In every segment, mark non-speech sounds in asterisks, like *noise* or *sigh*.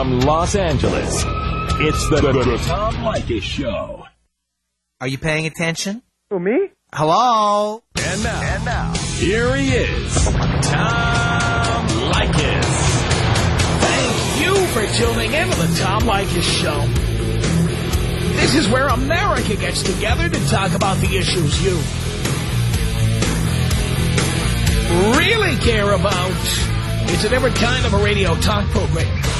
From Los Angeles, it's the, the, the Tom Leykis Show. Are you paying attention? Who, me? Hello? And now, and now, here he is, Tom Leykis. Thank you for tuning in to the Tom Leykis Show. This is where America gets together to talk about the issues you really care about. It's a different kind of a radio talk program.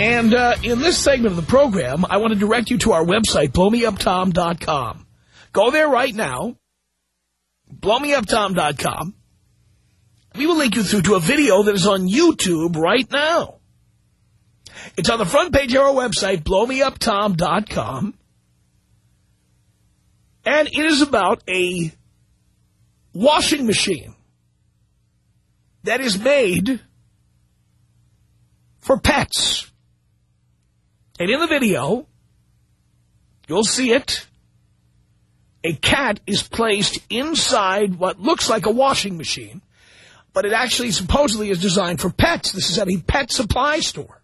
And uh, in this segment of the program, I want to direct you to our website, blowmeuptom.com. Go there right now, blowmeuptom.com. We will link you through to a video that is on YouTube right now. It's on the front page of our website, blowmeuptom.com. And it is about a washing machine that is made for pets. And in the video, you'll see it. A cat is placed inside what looks like a washing machine, but it actually supposedly is designed for pets. This is at a pet supply store.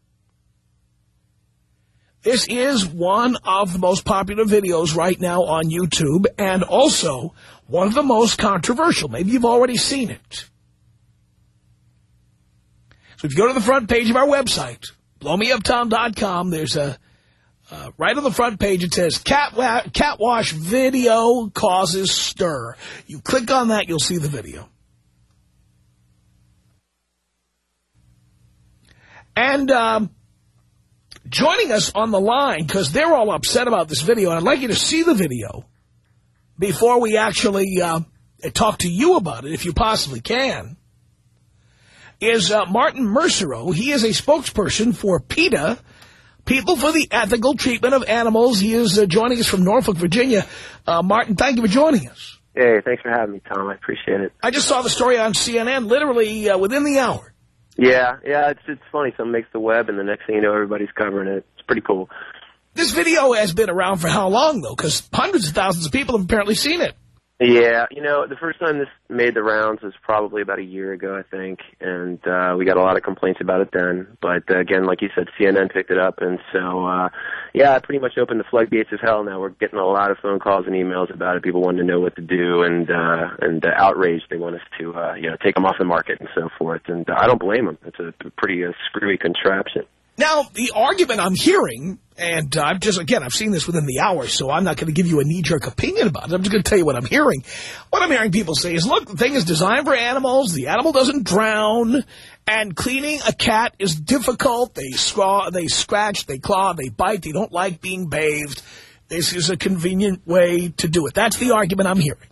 This is one of the most popular videos right now on YouTube and also one of the most controversial. Maybe you've already seen it. So if you go to the front page of our website, blowmeuptom.com, there's a, uh, right on the front page it says, cat, wa cat wash video causes stir. You click on that, you'll see the video. And um, joining us on the line, because they're all upset about this video, and I'd like you to see the video before we actually uh, talk to you about it, if you possibly can, is uh, Martin Mersereau. He is a spokesperson for PETA, People for the Ethical Treatment of Animals. He is uh, joining us from Norfolk, Virginia. Uh, Martin, thank you for joining us. Hey, thanks for having me, Tom. I appreciate it. I just saw the story on CNN literally uh, within the hour. Yeah, yeah, it's it's funny. Something makes the web, and the next thing you know, everybody's covering it. It's pretty cool. This video has been around for how long, though? Because hundreds of thousands of people have apparently seen it. Yeah, you know, the first time this made the rounds was probably about a year ago, I think, and uh, we got a lot of complaints about it then. But uh, again, like you said, CNN picked it up, and so uh, yeah, I pretty much opened the floodgates of hell. Now we're getting a lot of phone calls and emails about it. People wanting to know what to do, and uh, and uh, outraged. They want us to uh, you know take them off the market and so forth. And uh, I don't blame them. It's a pretty uh, screwy contraption. Now, the argument I'm hearing, and uh, I've just, again, I've seen this within the hour, so I'm not going to give you a knee-jerk opinion about it. I'm just going to tell you what I'm hearing. What I'm hearing people say is, look, the thing is designed for animals. The animal doesn't drown. And cleaning a cat is difficult. They, scraw, they scratch, they claw, they bite. They don't like being bathed. This is a convenient way to do it. That's the argument I'm hearing.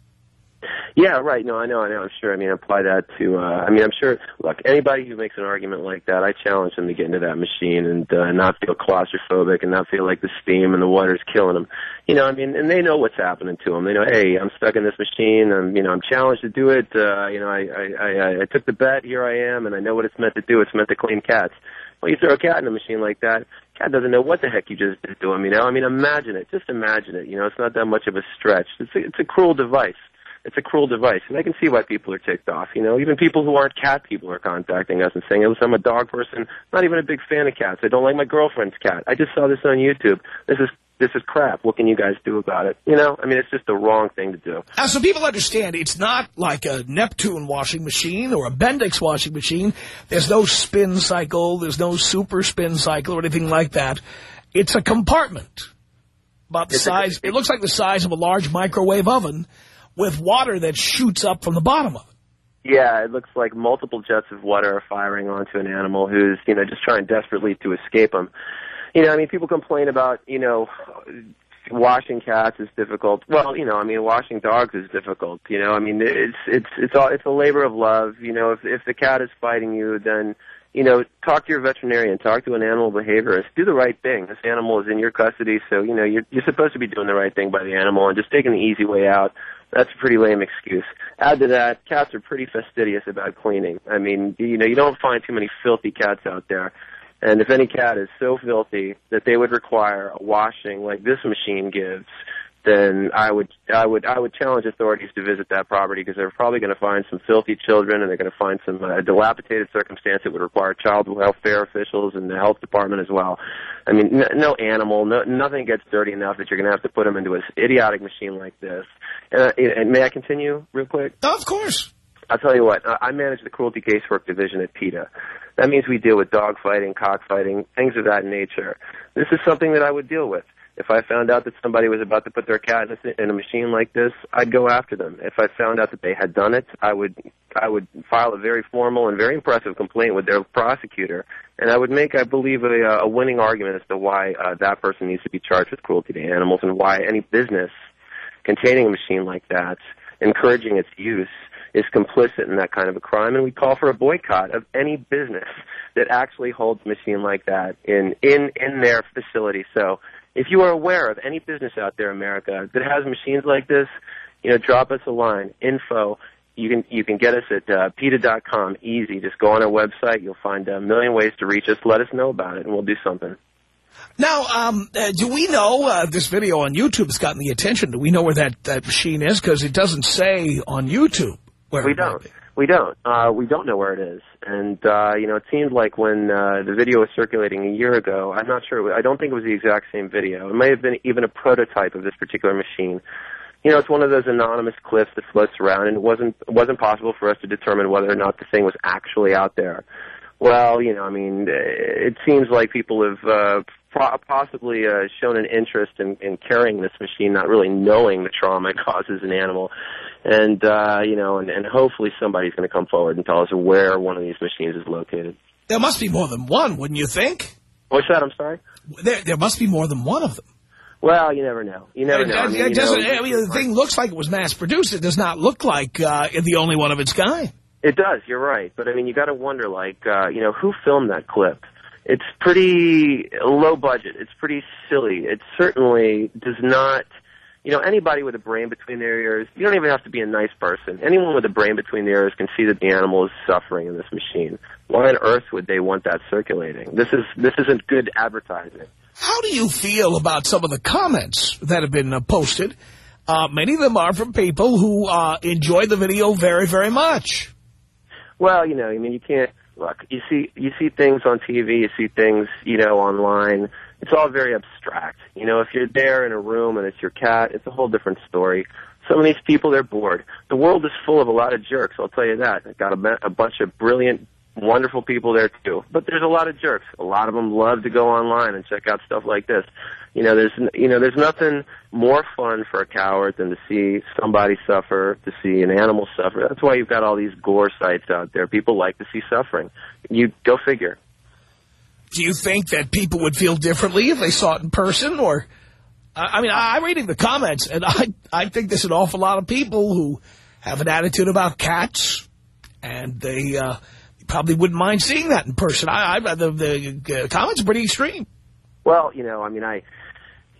Yeah, right. No, I know, I know. I'm sure. I mean, apply that to. uh I mean, I'm sure. Look, anybody who makes an argument like that, I challenge them to get into that machine and uh, not feel claustrophobic and not feel like the steam and the water's killing them. You know, I mean, and they know what's happening to them. They know, hey, I'm stuck in this machine. I'm, you know, I'm challenged to do it. Uh, you know, I, I, I, I took the bet. Here I am, and I know what it's meant to do. It's meant to clean cats. Well, you throw a cat in a machine like that, cat doesn't know what the heck you just did to him. You know, I mean, imagine it. Just imagine it. You know, it's not that much of a stretch. It's a, it's a cruel device it's a cruel device, and I can see why people are ticked off. You know, even people who aren't cat people are contacting us and saying, "Listen, I'm a dog person. Not even a big fan of cats. I don't like my girlfriend's cat. I just saw this on YouTube. This is this is crap. What can you guys do about it? You know, I mean, it's just the wrong thing to do. Now, so people understand it's not like a Neptune washing machine or a Bendix washing machine. There's no spin cycle. There's no super spin cycle or anything like that. It's a compartment about the It's a- size. it looks like the size of a large microwave oven with water that shoots up from the bottom of it. Yeah, it looks like multiple jets of water are firing onto an animal who's, you know, just trying desperately to escape them. You know, I mean, people complain about, you know, washing cats is difficult. Well, you know, I mean, washing dogs is difficult. You know, I mean, it's it's it's all it's a labor of love. You know, if if the cat is fighting you, then you know, talk to your veterinarian, talk to an animal behaviorist, do the right thing. This animal is in your custody, so you know you're you're supposed to be doing the right thing by the animal and just taking the easy way out. That's a pretty lame excuse. Add to that, cats are pretty fastidious about cleaning. I mean, you know, you don't find too many filthy cats out there. And if any cat is so filthy that they would require a washing like this machine gives, then I would I would I would challenge authorities to visit that property because they're probably going to find some filthy children and they're going to find some uh, dilapidated circumstance that would require child welfare officials and the health department as well. I mean, no, no animal, no, nothing gets dirty enough that you're going to have to put them into an idiotic machine like this. And, uh, and may I continue real quick? Of course. I'll tell you what. I manage the cruelty casework division at PETA. That means we deal with dog fighting, cockfighting, things of that nature. This is something that I would deal with. If I found out that somebody was about to put their cat in a, in a machine like this, I'd go after them. If I found out that they had done it, I would I would file a very formal and very impressive complaint with their prosecutor, and I would make, I believe, a, a winning argument as to why uh, that person needs to be charged with cruelty to animals and why any business containing a machine like that, encouraging its use, is complicit in that kind of a crime, and we call for a boycott of any business that actually holds a machine like that in in in their facility. So if you are aware of any business out there America that has machines like this, you know, drop us a line, info. You can you can get us at uh, PETA.com. Easy. Just go on our website. You'll find a million ways to reach us. Let us know about it, and we'll do something. Now, um, uh, do we know uh, this video on YouTube has gotten the attention? Do we know where that, that machine is? Because it doesn't say on YouTube where we don't. We don't. Uh, we don't know where it is. And, uh, you know, it seemed like when uh, the video was circulating a year ago, I'm not sure, I don't think it was the exact same video. It may have been even a prototype of this particular machine. You know, it's one of those anonymous clips that floats around, and it wasn't, it wasn't possible for us to determine whether or not the thing was actually out there. Well, you know, I mean, it seems like people have uh, possibly uh, shown an interest in, in carrying this machine, not really knowing the trauma it *laughs* causes an animal and uh, you know, and, and hopefully somebody's going to come forward and tell us where one of these machines is located. There must be more than one, wouldn't you think? What's that? I'm sorry. There, there must be more than one of them. Well, you never know. You never know. I mean, it doesn't, know, I mean the thing looks like it was mass-produced. It does not look like uh, the only one of its kind. It does. You're right. But, I mean, you got to wonder, like, uh, you know, who filmed that clip? It's pretty low budget. It's pretty silly. It certainly does not – you know, anybody with a brain between their ears, you don't even have to be a nice person. Anyone with a brain between their ears can see that the animal is suffering in this machine. Why on earth would they want that circulating? This is this isn't good advertising. How do you feel about some of the comments that have been uh, posted? Uh, many of them are from people who uh, enjoy the video very, very much. Well, you know, I mean, you can't look. You see, you see things on TV, you see things, you know, online it's all very abstract. You know, if you're there in a room and it's your cat, it's a whole different story. Some of these people, they're bored. The world is full of a lot of jerks, I'll tell you that. I've got a, a bunch of brilliant, wonderful people there too. But there's a lot of jerks. A lot of them love to go online and check out stuff like this. You know, there's you know, there's nothing more fun for a coward than to see somebody suffer, to see an animal suffer. That's why you've got all these gore sites out there. People like to see suffering. You go figure. Do you think that people would feel differently if they saw it in person? Or, I mean, I'm reading the comments, and I, I think there's an awful lot of people who have an attitude about cats, and they uh, probably wouldn't mind seeing that in person. I, I the, the comments are pretty extreme. Well, you know, I mean, I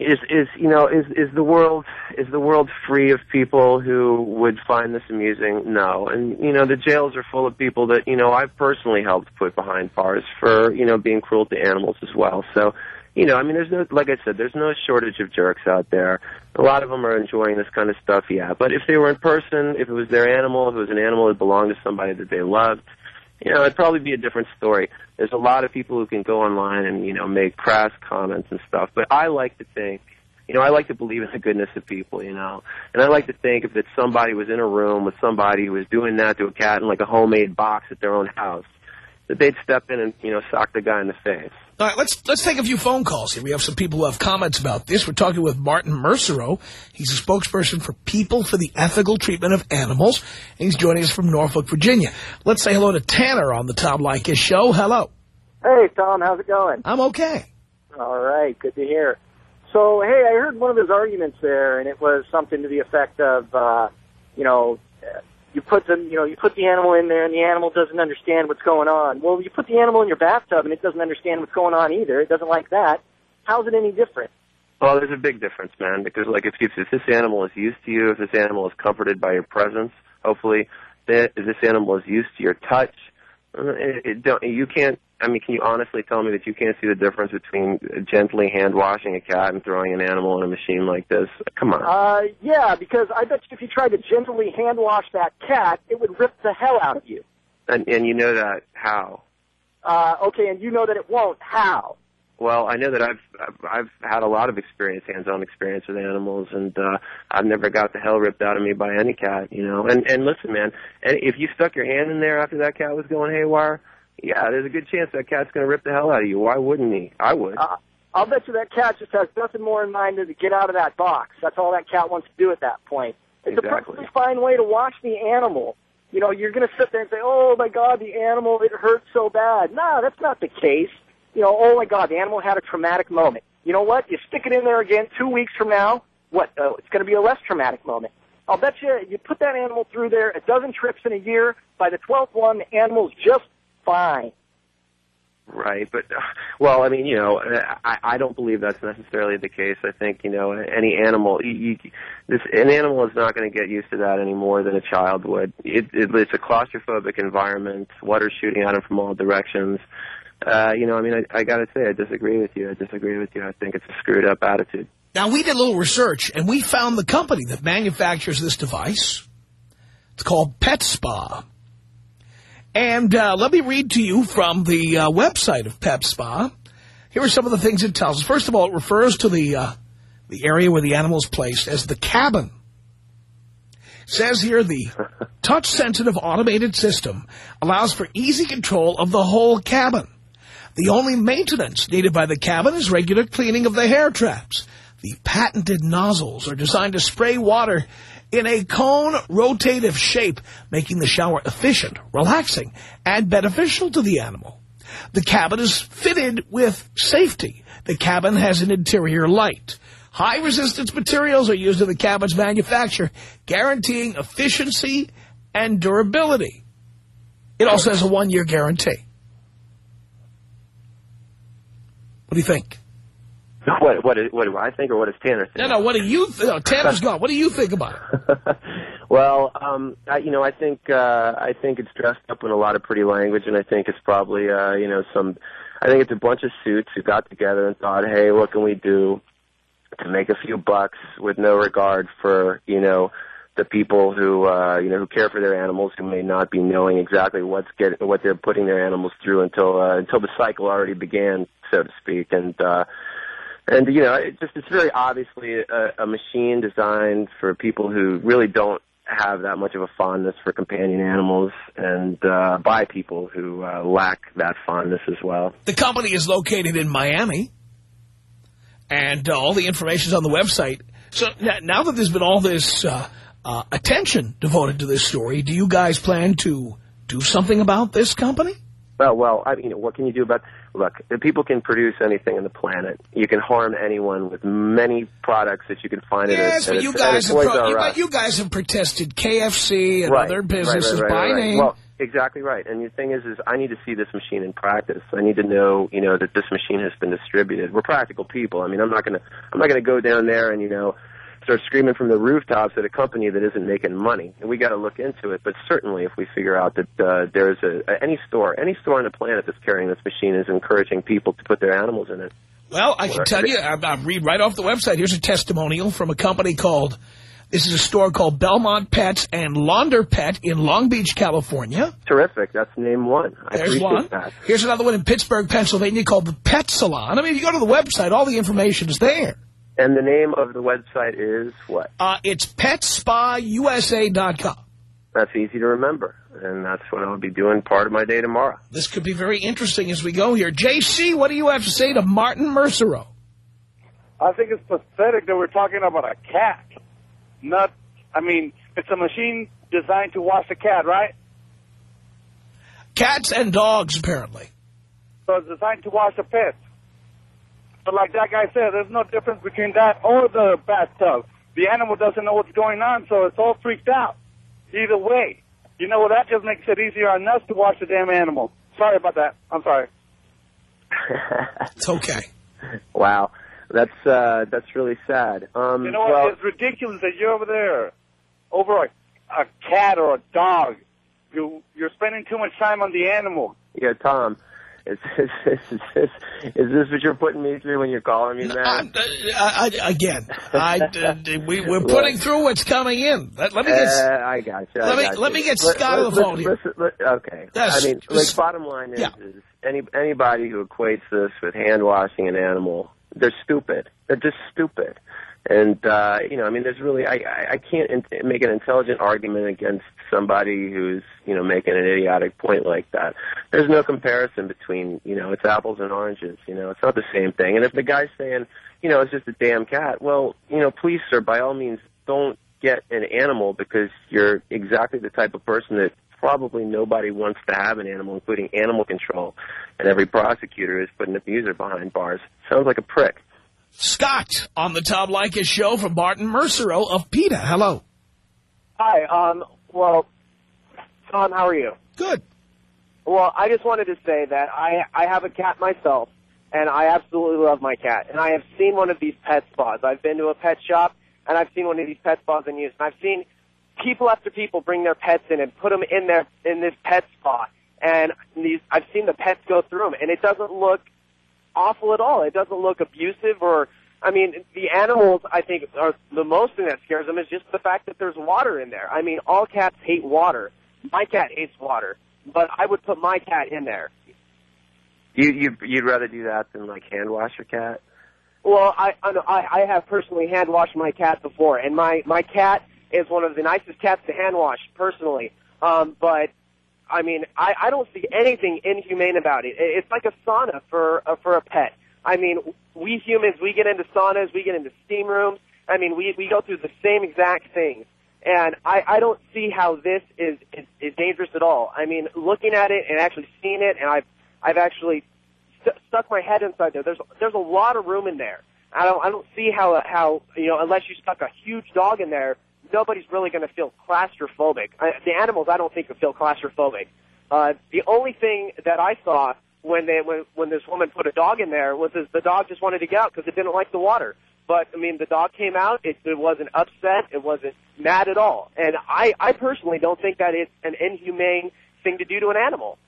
is is you know is is the world is the world free of people who would find this amusing? No. And you know the jails are full of people that you know I've personally helped put behind bars for you know being cruel to animals as well. So you know I mean there's no like I said there's no shortage of jerks out there. A lot of them are enjoying this kind of stuff yeah. But if they were in person if it was their animal if it was an animal that belonged to somebody that they loved you know, it'd probably be a different story. There's a lot of people who can go online and, you know, make crass comments and stuff. But I like to think, you know, I like to believe in the goodness of people, you know. And I like to think if that somebody was in a room with somebody who was doing that to a cat in like a homemade box at their own house, that they'd step in and, you know, sock the guy in the face. All right, let's let's take a few phone calls here. We have some people who have comments about this. We're talking with Martin Mersereau. He's a spokesperson for People for the Ethical Treatment of Animals. And he's joining us from Norfolk, Virginia. Let's say hello to Tanner on the Tom Leykis show. Hello. Hey, Tom. How's it going? I'm okay. All right. Good to hear. So, hey, I heard one of his arguments there, and it was something to the effect of, uh, you know, you put them, you know, you put the animal in there and the animal doesn't understand what's going on. Well, you put the animal in your bathtub and it doesn't understand what's going on either. It doesn't like that. How's it any different? Well, there's a big difference, man. Because like if, if this animal is used to you, if this animal is comforted by your presence, hopefully, that this animal is used to your touch, uh, it, it don't you can't. I mean, can you honestly tell me that you can't see the difference between gently hand washing a cat and throwing an animal in a machine like this? Come on. Uh, yeah, because I bet you if you tried to gently hand wash that cat, it would rip the hell out of you. And and you know that how? Uh, okay, and you know that it won't. How? Well, I know that I've I've, I've had a lot of experience, hands-on experience with animals, and uh, I've never got the hell ripped out of me by any cat, you know. And and listen, man, if you stuck your hand in there after that cat was going haywire, yeah, there's a good chance that cat's going to rip the hell out of you. Why wouldn't he? I would. Uh, I'll bet you that cat just has nothing more in mind than to get out of that box. That's all that cat wants to do at that point. It's Exactly. a perfectly fine way to wash the animal. You know, you're going to sit there and say, "Oh my God, the animal it hurt so bad." No, that's not the case. You know, oh my God, the animal had a traumatic moment. You know what? You stick it in there again two weeks from now. What? Uh, it's going to be a less traumatic moment. I'll bet you you put that animal through there a dozen trips in a year. By the twelfth one, the animal's just fine. Right, but uh, well, I mean, you know, I I don't believe that's necessarily the case. I think you know any animal, you, you, this an animal is not going to get used to that any more than a child would. It, it it's a claustrophobic environment. water shooting at him from all directions. Uh, you know, I mean, I, I got to say, I disagree with you. I disagree with you. I think it's a screwed up attitude. Now, we did a little research, and we found the company that manufactures this device. It's called Pet Spa. And uh, let me read to you from the uh, website of Pet Spa. Here are some of the things it tells us. First of all, it refers to the uh, the area where the animal is placed as the cabin. says here the *laughs* touch-sensitive automated system allows for easy control of the whole cabin. The only maintenance needed by the cabin is regular cleaning of the hair traps. The patented nozzles are designed to spray water in a cone rotative shape, making the shower efficient, relaxing, and beneficial to the animal. The cabin is fitted with safety. The cabin has an interior light. High-resistance materials are used in the cabin's manufacture, guaranteeing efficiency and durability. It also has a one-year guarantee. What do you think? What what what do I think, or what does Tanner think? No, no, what do you think? No, Tanner's gone. What do you think about it? *laughs* well, um, I, you know, I think uh, I think it's dressed up in a lot of pretty language, and I think it's probably uh, you know some. I think it's a bunch of suits who got together and thought, hey, what can we do to make a few bucks with no regard for you know the people who uh, you know who care for their animals who may not be knowing exactly what's get what they're putting their animals through until uh, until the cycle already began, so to speak, and. uh and you know, it just it's very obviously a, a machine designed for people who really don't have that much of a fondness for companion animals, and uh, by people who uh, lack that fondness as well. The company is located in Miami, and uh, all the information is on the website. So now that there's been all this uh, uh, attention devoted to this story, do you guys plan to do something about this company? Well, well, I mean, what can you do about? Look, people can produce anything on the planet. You can harm anyone with many products that you can find Yes, at a, but you guys, have pro- you, you guys have protested KFC and right, other businesses right, right, by name. Well, exactly right. And the thing is, is I need to see this machine in practice. I need to know, you know, that this machine has been distributed. We're practical people. I mean, I'm not gonna, I'm not gonna go down there and you know, start screaming from the rooftops at a company that isn't making money. And we got to look into it. But certainly, if we figure out that uh, there's a, a any store, any store on the planet that's carrying this machine is encouraging people to put their animals in it. Well, I can tell you, I, I read right off the website. Here's a testimonial from a company called, this is a store called Belmont Pets and Launder Pet in Long Beach, California. Terrific. That's name one. I There's one. that. Here's another one in Pittsburgh, Pennsylvania called the Pet Salon. I mean, if you go to the website, all the information is there. And the name of the website is what? Uh, it's PetSpaUSA.com. That's easy to remember. And that's what I'll be doing part of my day tomorrow. This could be very interesting as we go here. JC, what do you have to say to Martin Mersereau? I think it's pathetic that we're talking about a cat. Not, I mean, it's a machine designed to wash a cat, right? Cats and dogs, apparently. So it's designed to wash a pet. But like that guy said, there's no difference between that or the bathtub. The animal doesn't know what's going on, so it's all freaked out. either way. You know, well, that just makes it easier on us to watch the damn animal. Sorry about that. I'm sorry. *laughs* It's okay. wow, that's uh, that's really sad. Um, You know what? well, it's ridiculous that you're over there over a, a cat or a dog. You you're spending too much time on the animal. yeah, Tom, is, is, is, is, this, is this what you're putting me through when you're calling me? I'm, uh, I, I, again, I, *laughs* we, we're putting through what's coming in. Let, let me get... Uh, I got you. I let me- got let me get Scott on the phone here. okay. I mean, like, bottom line is, yeah. is any anybody who equates this with hand washing an animal, they're stupid. They're just stupid. And uh, you know, I mean, there's really I I, can't in- make an intelligent argument against somebody who's you know making an idiotic point like that. There's no comparison between you know it's apples and oranges. You know, it's not the same thing. And if the guy's saying you know it's just a damn cat, well, you know, please, sir, by all means, don't get an animal because you're exactly the type of person that probably nobody wants to have an animal, including animal control. And every prosecutor is putting an abuser behind bars. Sounds like a prick. Scott on the Tom Leykis show from Martin Mersereau of PETA. Hello. Hi. Um. Well, Tom, how are you? Good. Well, I just wanted to say that I I have a cat myself, and I absolutely love my cat. And I have seen one of these pet spas. I've been to a pet shop, and I've seen one of these pet spas in use. And I've seen people after people bring their pets in and put them in their in this pet spa. And these I've seen the pets go through them, and it doesn't look awful at all. It doesn't look abusive or. I mean, the animals, I think, are the most thing that scares them is just the fact that there's water in there. I mean, all cats hate water. My cat hates water, but I would put my cat in there. You you you'd rather do that than like hand wash your cat? Well, I I I have personally hand washed my cat before, and my my cat is one of the nicest cats to hand wash personally. Um, but I mean, I I don't see anything inhumane about it. It- It's like a sauna for uh, for a pet. I mean, we humans we get into saunas, we get into steam rooms. I mean, we we go through the same exact things. And I, I don't see how this is, is is dangerous at all. I mean, looking at it and actually seeing it, and I've I've actually st- stuck my head inside there. There's there's a lot of room in there. I don't I don't see how how you know unless you stuck a huge dog in there, nobody's really going to feel claustrophobic. I, the animals I don't think would feel claustrophobic. Uh, the only thing that I saw when they when when this woman put a dog in there was is the dog just wanted to get out because it didn't like the water. But I mean, the dog came out. It, it wasn't upset. It wasn't mad at all. And I I personally don't think that it's an inhumane thing to do to an animal.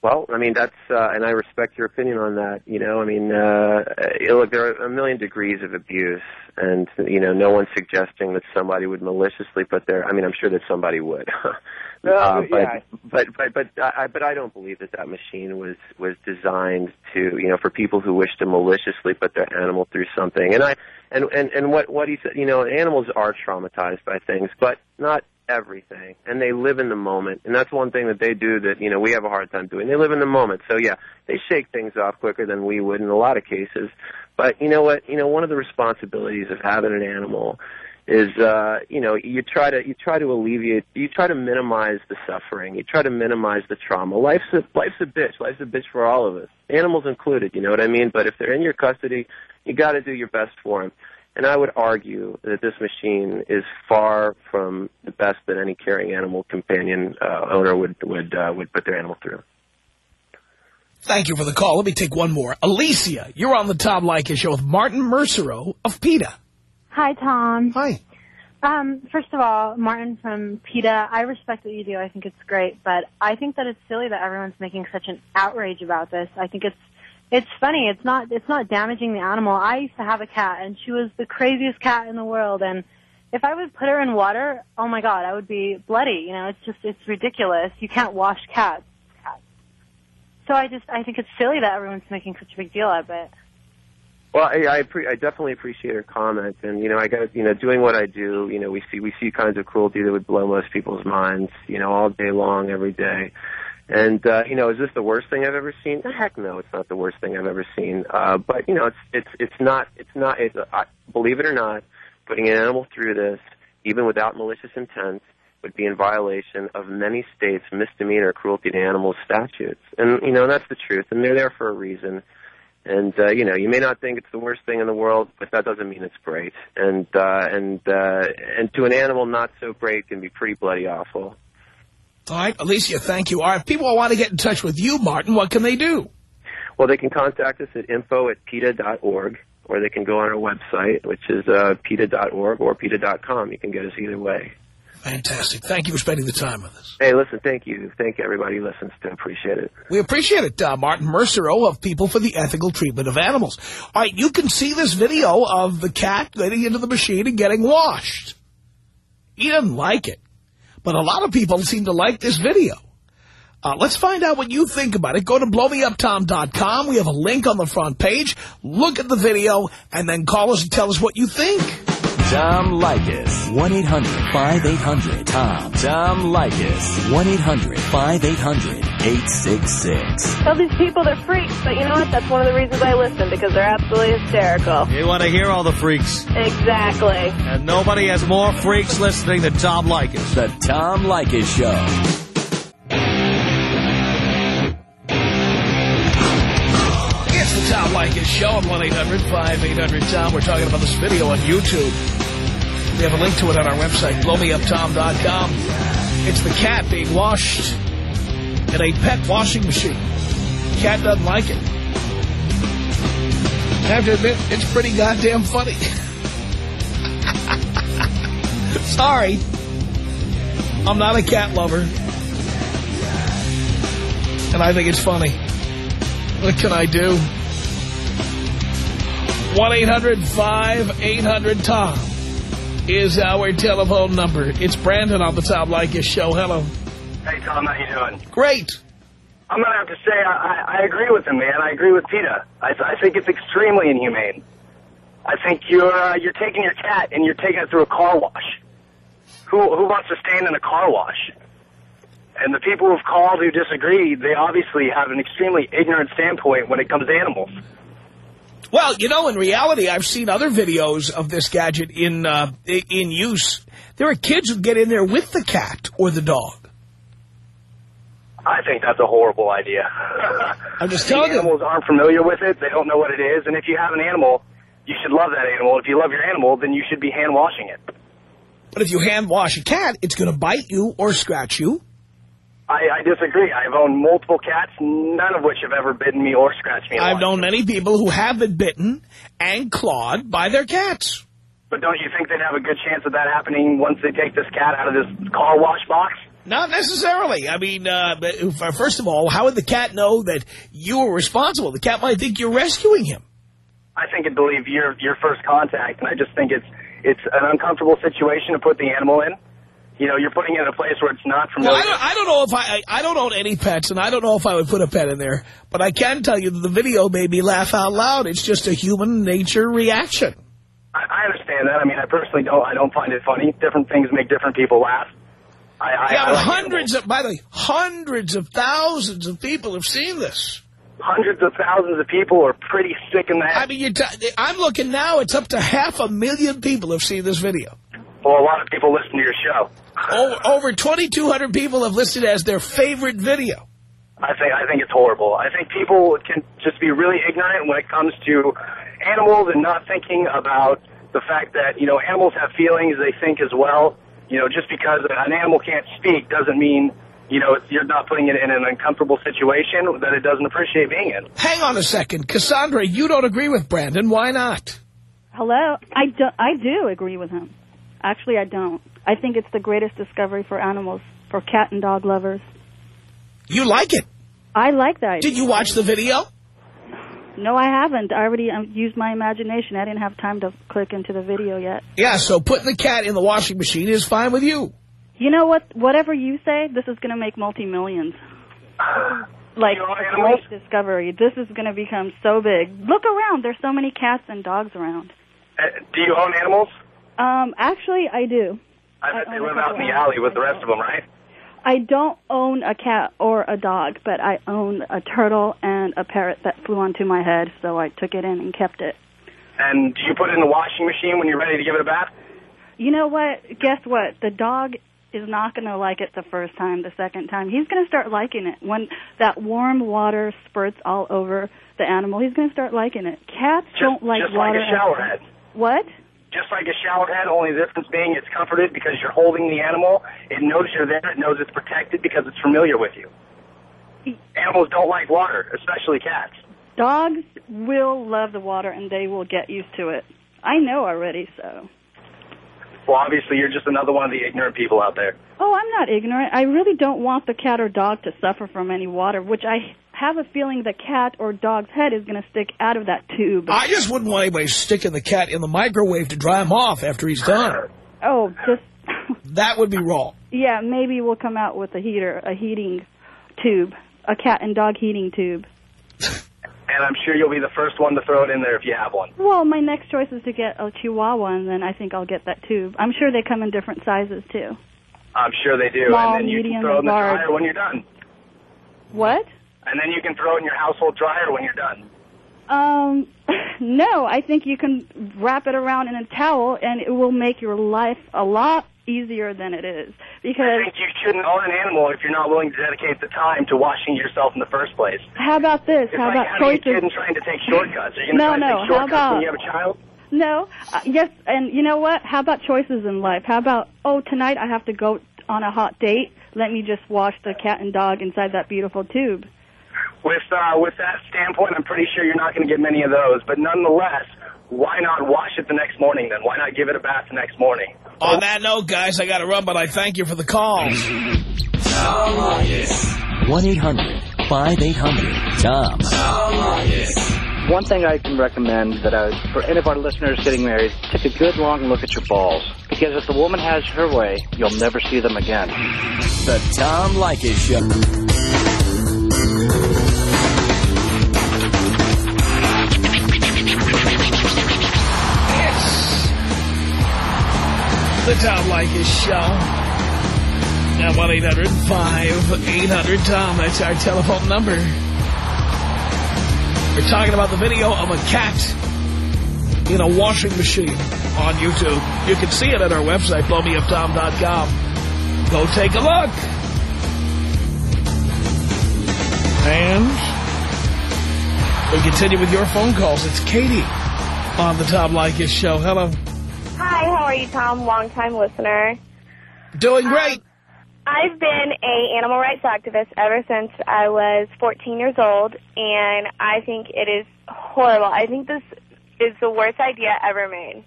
Well, I mean that's, uh, and I respect your opinion on that. You know, I mean, uh, look, there are a million degrees of abuse, and you know, no one's suggesting that somebody would maliciously put their. I mean, I'm sure that somebody would. *laughs* Uh, Uh, but, yeah. but but but I but I don't believe that that machine was was designed to you know for people who wish to maliciously put their animal through something. And I and and and what what he said, you know, animals are traumatized by things, but not everything. And they live in the moment, and that's one thing that they do that you know we have a hard time doing. They live in the moment, so yeah, they shake things off quicker than we would in a lot of cases. But you know what? You know, one of the responsibilities of having an animal is uh you know you try to you try to alleviate you try to minimize the suffering you try to minimize the trauma life's a life's a bitch life's a bitch for all of us animals included you know what i mean but if they're in your custody you got to do your best for them and i would argue that this machine is far from the best that any caring animal companion uh, owner would would uh, would put their animal through Thank you for the call. Let me take one more. Alicia, you're on the Tom Leykis show with Martin Mersereau of PETA. Hi, Tom. Hi. Um, first of all, Martin from PETA, I respect what you do. I think it's great, but I think that it's silly that everyone's making such an outrage about this. I think it's it's funny. It's not it's not damaging the animal. I used to have a cat, and she was the craziest cat in the world. And if I would put her in water, oh my god, I would be bloody. You know, it's just it's ridiculous. You can't wash cats. So I just I think it's silly that everyone's making such a big deal out of it. Well, I I, appre- I definitely appreciate her comment, and you know, I got you know, doing what I do, you know, we see we see kinds of cruelty that would blow most people's minds, you know, all day long, every day. And uh, you know, is this the worst thing I've ever seen? The Heck no, it's not the worst thing I've ever seen. Uh, but you know, it's it's it's not it's not. It's, uh, believe it or not, putting an animal through this, even without malicious intent, would be in violation of many states' misdemeanor cruelty to animals statutes. And you know, that's the truth, and they're there for a reason. And uh, you know, you may not think it's the worst thing in the world, but that doesn't mean it's great. And uh, and uh, and to an animal, not so great can be pretty bloody awful. All right, Alicia, thank you. All right, if people want to get in touch with you, Martin, what can they do? Well, they can contact us at info at PETA.org, or they can go on our website, which is uh, PETA.org or PETA.com. You can get us either way. Fantastic. Thank you for spending the time with us. Hey, listen, thank you. Thank everybody who listens to Appreciate it. We appreciate it, uh, Martin Mersereau of People for the Ethical Treatment of Animals. All right, you can see this video of the cat getting into the machine and getting washed. He didn't like it. But a lot of people seem to like this video. Uh, let's find out what you think about it. Go to blowmeuptom.com. We have a link on the front page. Look at the video and then call us and tell us what you think. Tom Leykis. 1-800-5800-TOM. Tom Leykis. 1-800-5800. 866. Tell these people they're freaks, but you know what? That's one of the reasons I listen, because they're absolutely hysterical. You want to hear all the freaks. Exactly. And nobody has more freaks listening than Tom Leykis. The Tom Leykis Show. It's the Tom Leykis Show at 1-800-5800-TOM. We're talking about this video on YouTube. We have a link to it on our website, blowmeuptom.com. It's the cat being washed in a pet washing machine. Cat doesn't like it. I have to admit, it's pretty goddamn funny. *laughs* Sorry. I'm not a cat lover. And I think it's funny. What can I do? 1-800-5800-TOM is our telephone number. It's Brandon on the Tom Leykis show. Hello. Tom, how you doing? Great. I'm going to have to say I, I agree with him, man. I agree with PETA. I, I think it's extremely inhumane. I think you're uh, you're taking your cat and you're taking it through a car wash. Who who wants to stand in a car wash? And the people who've called who disagree, they obviously have an extremely ignorant standpoint when it comes to animals. Well, you know, in reality, I've seen other videos of this gadget in uh, in use. There are kids who get in there with the cat or the dog. I think that's a horrible idea. *laughs* I'm just telling you. animals aren't familiar with it. They don't know what it is. And if you have an animal, you should love that animal. If you love your animal, then you should be hand washing it. But if you hand wash a cat, it's going to bite you or scratch you. I, I disagree. I've owned multiple cats, none of which have ever bitten me or scratched me. I've known many people who have been bitten and clawed by their cats. But don't you think they'd have a good chance of that happening once they take this cat out of this car wash box? Not necessarily. I mean, uh, but, uh, first of all, how would the cat know that you were responsible? The cat might think you're rescuing him. I think it'd believe your your first contact, and I just think it's it's an uncomfortable situation to put the animal in. You know, you're putting it in a place where it's not Well, familiar. I don't, I don't know if I, I I don't own any pets, and I don't know if I would put a pet in there. But I can tell you that the video made me laugh out loud. It's just a human nature reaction. I, I understand that. I mean, I personally don't. I don't find it funny. Different things make different people laugh. I, I, yeah, I like hundreds of, by the way, hundreds of thousands of people have seen this. hundreds of thousands of people are pretty sick in the head. I mean, I'm looking now, it's up to half a million people have seen this video. well, a lot of people listen to your show. Over, over 2,200 people have listed it as their favorite video. I think I think it's horrible. I think people can just be really ignorant when it comes to animals and not thinking about the fact that you know animals have feelings. They think as well. You know, just because an animal can't speak doesn't mean you know you're not putting it in an uncomfortable situation that it doesn't appreciate being in. Hang on a second. Cassandra, you don't agree with Brandon. Why not? Hello? I do, I do agree with him. Actually, I don't. I think it's the greatest discovery for animals, for cat and dog lovers. You like it. I like that. Did you watch the video? No, I haven't. I already um, used my imagination. I didn't have time to click into the video yet. Yeah, so putting the cat in the washing machine is fine with you. You know what? Whatever you say, this is going to make multi-millions. *laughs* Like, a great discovery. This is going to become so big. Look around. There's so many cats and dogs around. Uh, do you own animals? Um, actually, I do. I bet I they own live out in the alley with the rest of them, right? I don't own a cat or a dog, but I own a turtle and a parrot that flew onto my head, so I took it in and kept it. And do you put it in the washing machine when you're ready to give it a bath? You know what? Guess what? The dog is not going to like it the first time, the second time. He's going to start liking it when that warm water spurts all over the animal. He's going to start liking it. Cats don't like just water. like a shower head. What? Just like a shower head, only the difference being it's comforted because you're holding the animal. It knows you're there. It knows it's protected because it's familiar with you. Animals don't like water, especially cats. Dogs will love the water and they will get used to it. I know already, so. Well, obviously, you're just another one of the ignorant people out there. Oh, I'm not ignorant. I really don't want the cat or dog to suffer from any water, which I have a feeling the cat or dog's head is going to stick out of that tube. I just wouldn't want anybody sticking the cat in the microwave to dry him off after he's done. Oh, just *laughs* That would be wrong. yeah, maybe we'll come out with a heater, a heating tube, a cat and dog heating tube. *laughs* And I'm sure you'll be the first one to throw it in there if you have one. Well, my next choice is to get a Chihuahua, and then I think I'll get that tube. I'm sure they come in different sizes too. I'm sure they do. Small, and then you medium, can throw it in the large. dryer when you're done. What? And then you can throw it in your household dryer when you're done. Um, *laughs* no, I think you can wrap it around in a towel, and it will make your life a lot easier than it is. Because I think you shouldn't own an animal if you're not willing to dedicate the time to washing yourself in the first place. how about this? It's how like about having a kid choices? and trying to take shortcuts. Are you going to No, try to no, take how shortcuts about- when you have a child? No, uh, yes, and you know what? How about choices in life? How about oh, tonight I have to go on a hot date. Let me just wash the cat and dog inside that beautiful tube. With uh, with that standpoint, I'm pretty sure you're not going to get many of those. But nonetheless, why not wash it the next morning then? Why not give it a bath the next morning? On that note, guys, I got to run, but I thank you for the calls. *laughs* 1-800-5800-TOM. One thing I can recommend that I, for any of our listeners getting married, take a good long look at your balls. Because if the woman has her way, you'll never see them again. The Tom Leykis Show. The Tom Leykis Show. At 1-800-5800-TOM. That's our telephone number. We're talking about the video of a cat in a washing machine on YouTube. You can see it at our website, blowmeuptom.com. Go take a look. And we continue with your phone calls. It's Katie on the Tom Leykis Show. Hello. Hi, how are you, Tom? Long-time listener. Doing great. I've been a animal rights activist ever since I was 14 years old, and I think it is horrible. I think this is the worst idea ever made.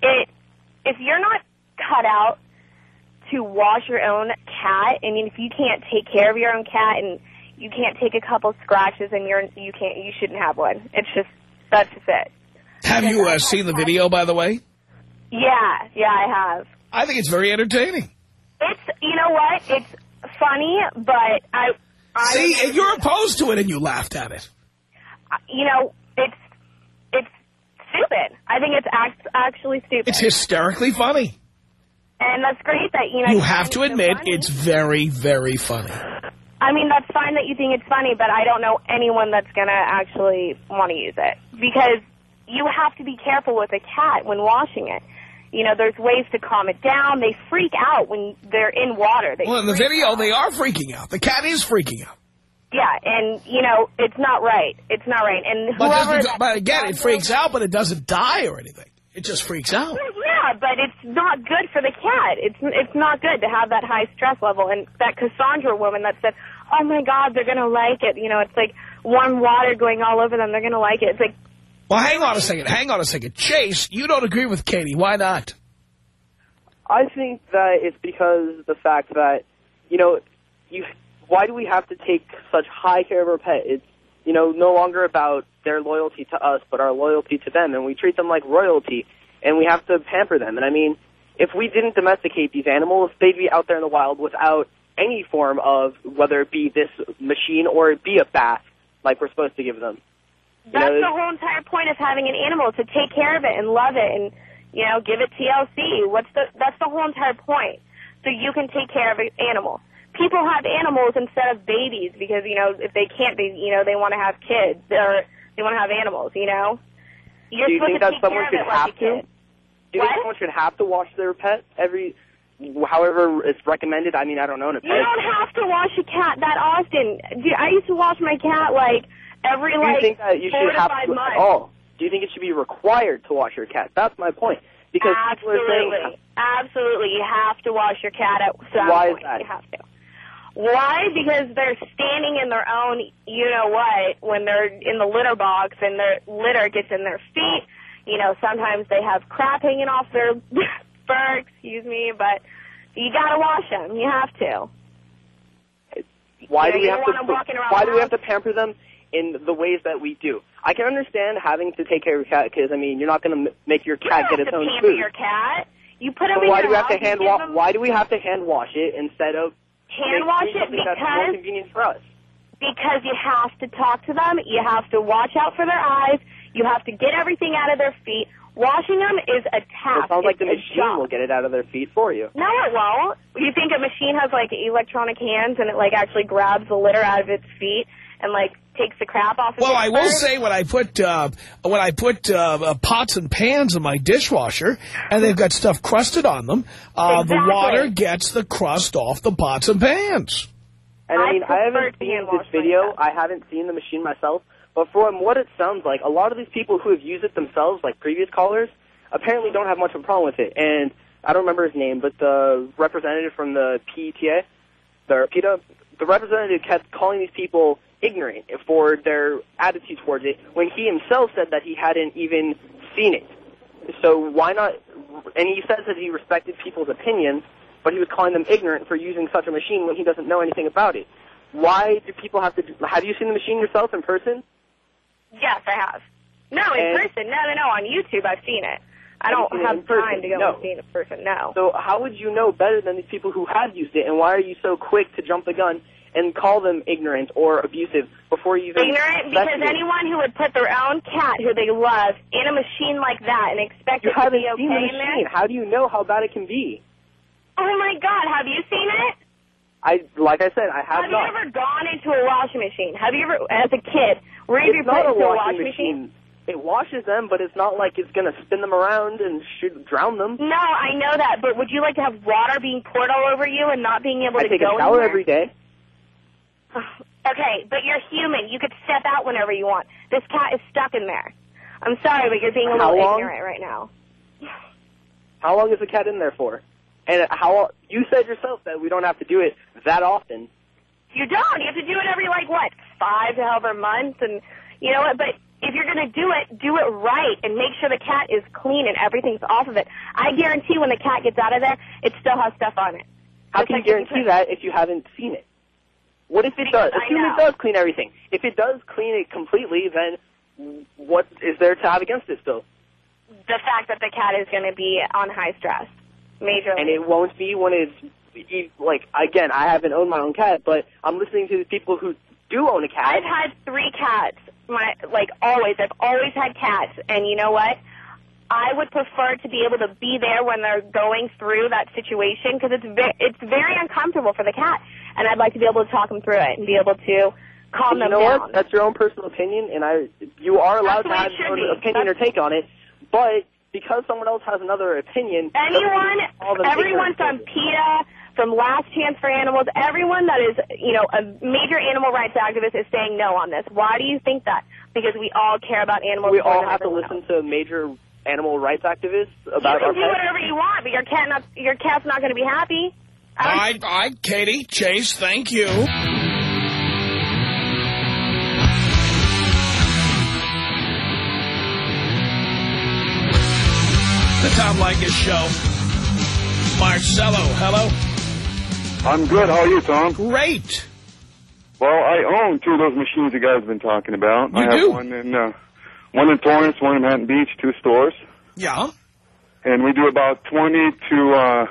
It, if you're not cut out to wash your own cat, and if you can't take care of your own cat, and you can't take a couple scratches, and you're you can't you shouldn't have one. It's just that's just it. Have you uh, seen the video, by the way? Yeah, yeah, I have. I think it's very entertaining. It's you know what? It's funny, but I, I See, you're opposed to it, and you laughed at it. Uh, you know, it's it's stupid. I think it's act, actually stupid. It's hysterically funny. and that's great that you know You have to admit, funny. it's very, very funny. I mean, that's fine that you think it's funny, but I don't know anyone that's gonna actually want to use it because you have to be careful with a cat when washing it. You know, there's ways to calm it down. They freak out when they're in water. They Well, in the video, out. they are freaking out. The cat is freaking out. Yeah, and you know, it's not right. It's not right. And whoever go- but again, it freaks out, but it doesn't die or anything. It just freaks out. Yeah, but it's not good for the cat. It's it's not good to have that high stress level. And that Cassandra woman that said, "Oh my God, they're gonna like it." You know, it's like warm water going all over them. They're gonna like it. It's like Well, hang on a second. Hang on a second. Chase, you don't agree with Katie. Why not? I think that it's because of the fact that, you know, you why do we have to take such high care of our pet? It's, you know, no longer about their loyalty to us, but our loyalty to them, and we treat them like royalty, and we have to pamper them. And I mean, if we didn't domesticate these animals, they'd be out there in the wild without any form of, whether it be this machine or it be a bath, like we're supposed to give them. You that's know, the whole entire point of having an animal to take care of it and love it and you know give it TLC. What's the that's the whole entire point. So you can take care of an animal. People have animals instead of babies because you know if they can't be you know they want to have kids or they want to have animals. You know. You're do you think that someone should like have to? Do you think someone should have to wash their pet every? however it's recommended. I mean, I don't know. You don't have to wash a cat that often. Dude, I used to wash my cat like every Do you like think that you should have to months. at all? Do you think it should be required to wash your cat? That's my point. Because people are saying, Absolutely, absolutely, you have to wash your cat at some Why is point. that? You have to. Why? Because they're standing in their own, you know what, when they're in the litter box and their litter gets in their feet. You know, sometimes they have crap hanging off their *laughs* fur, excuse me, but you gotta wash them. You have to. why You do we you have to want 'em walking around why do we have to pamper them in the ways that we do? I can understand having to take care of your cat because I mean you're not going to make your cat don't get its own food. your cat. You put But in why do we have to hand wash? Why do we have to hand wash it instead of Hand wash it because that's more convenient for us? because you have to talk to them. You have to watch out for their eyes. You have to get everything out of their feet. Washing them is a task. It sounds like the It's a machine will get it out of their feet for you. No, it won't. You think a machine has like electronic hands and it like actually grabs the litter out of its feet and like takes the crap off of Well, its I will say when I put uh, when I put uh, uh, pots and pans in my dishwasher and they've got stuff crusted on them, uh, the water gets the crust off the pots and pans. And I I mean, I prefer haven't seen this wash video. I haven't seen the machine myself. But from what it sounds like, a lot of these people who have used it themselves, like previous callers, apparently don't have much of a problem with it. And I don't remember his name, but the representative from the PETA, the PETA, the representative kept calling these people ignorant for their attitude towards it when he himself said that he hadn't even seen it. So why not? And he says that he respected people's opinions, but he was calling them ignorant for using such a machine when he doesn't know anything about it. Why do people have to? Do, have you seen the machine yourself in person? Yes, I have. No, in And- person. No, no, no. On YouTube, I've seen it. I don't have time to go No. and see it in person. No. So how would you know better than these people who have used it? And why are you so quick to jump the gun and call them ignorant or abusive before you even Ignorant because anyone who would put their own cat who they love in a machine like that and expect you it to be okay the in machine. there. How do you know how bad it can be? Oh my God! Have you seen it? I like I said, I have, Have not. you ever gone into a washing machine? Have you ever, as a kid, were you it's ever not put into a washing washing machine. It washes them, but it's not like it's gonna spin them around and shoot, drown them. No, I know that, but would you like to have water being poured all over you and not being able I to take a shower anywhere? every day. Okay, but you're human. You could step out whenever you want. This cat is stuck in there. I'm sorry, but you're being a How little long? ignorant right now. How long is the cat in there for? And how you said yourself that we don't have to do it that often. You don't. You have to do it every, like, what, five to however months? And you know what? But if you're going to do it, do it right and make sure the cat is clean and everything's off of it. I guarantee when the cat gets out of there, it still has stuff on it. How Just can like you guarantee that if you haven't seen it? What if it does? Assume it does clean everything. If it does clean it completely, then what is there to have against it still? The fact that the cat is going to be on high stress. Majorly. And it won't be when it's like again. I haven't owned my own cat, but I'm listening to the people who do own a cat. I've had three cats. My like always. I've always had cats, and you know what? I would prefer to be able to be there when they're going through that situation because it's ve- it's very uncomfortable for the cat, and I'd like to be able to talk them through it and be able to calm you them know down. what? That's your own personal opinion, and I you are allowed That's the way to have your own opinion That's- or take on it. But because someone else has another opinion, Anyone, mean all them everyone from PETA, from Last Chance for Animals, everyone that is, you know, a major animal rights activist is saying no on this. Why do you think that? Because we all care about animals. we all have to listen to major animal rights activists about you can do pets. whatever you want, but your cat not your cat's not going to be happy. All right, all right, Katie, Chase, thank you. The Tom Leykis Show. Marcello, hello. I'm good. How are you, Tom? Great. Well, I own two of those machines you guys have been talking about. You I have do? one in uh, one in Torrance, one in Manhattan Beach, two stores, Yeah. and we do about 20 to uh,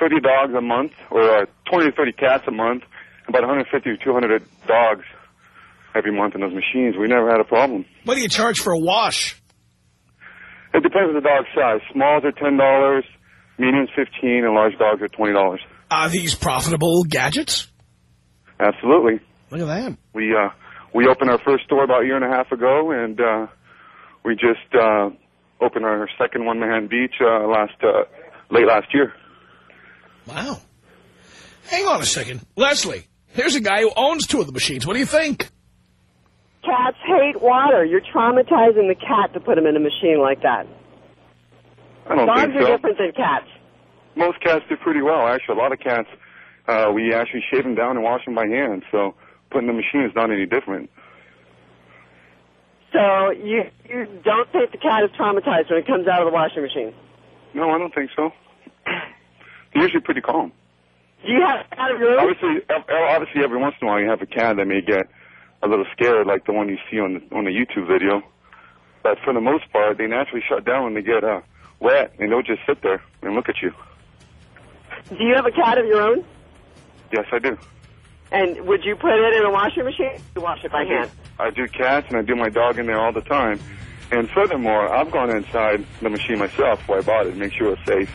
30 dogs a month, or uh, 20 to 30 cats a month, about 150 to 200 dogs every month in those machines. We never had a problem. What do you charge for a wash? It depends on the dog size. Smalls are ten dollars, mediums fifteen, and large dogs are twenty dollars. Are these profitable gadgets? Absolutely. Look at that. We uh, we opened our first store about a year and a half ago, and uh, we just uh, opened our second one, Manhattan Beach, uh, last uh, late last year. Wow. Hang on a second. Leslie, here's a guy who owns two of the machines. What do you think? Cats hate water. You're traumatizing the cat to put them in a machine like that. I don't Dogs think are different than cats. Most cats do pretty well. Actually, a lot of cats, uh, we actually shave them down and wash them by hand. So putting the machine is not any different. So you you don't think the cat is traumatized when it comes out of the washing machine? No, I don't think so. *clears throat* Usually pretty calm. Do you have a cat of your own? Obviously, obviously, every once in a while you have a cat that may get a little scared, like the one you see on the on the YouTube video. But for the most part, they naturally shut down when they get uh, wet, and they'll just sit there and look at you. Do you have a cat of your own? Yes, I do. And would you put it in a washing machine? You wash it by hand. I do cats, and I do my dog in there all the time. And furthermore, I've gone inside the machine myself before I bought it to make sure it's safe.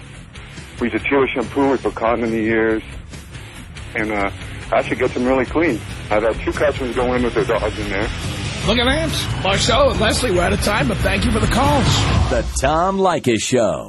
We use a Teal shampoo, we put cotton in the ears, and uh, actually gets them really clean. I've had two customers go in with their dogs in there. Look at that. Marcelo and Leslie, we're out of time, but thank you for the calls. The Tom Leykis Show.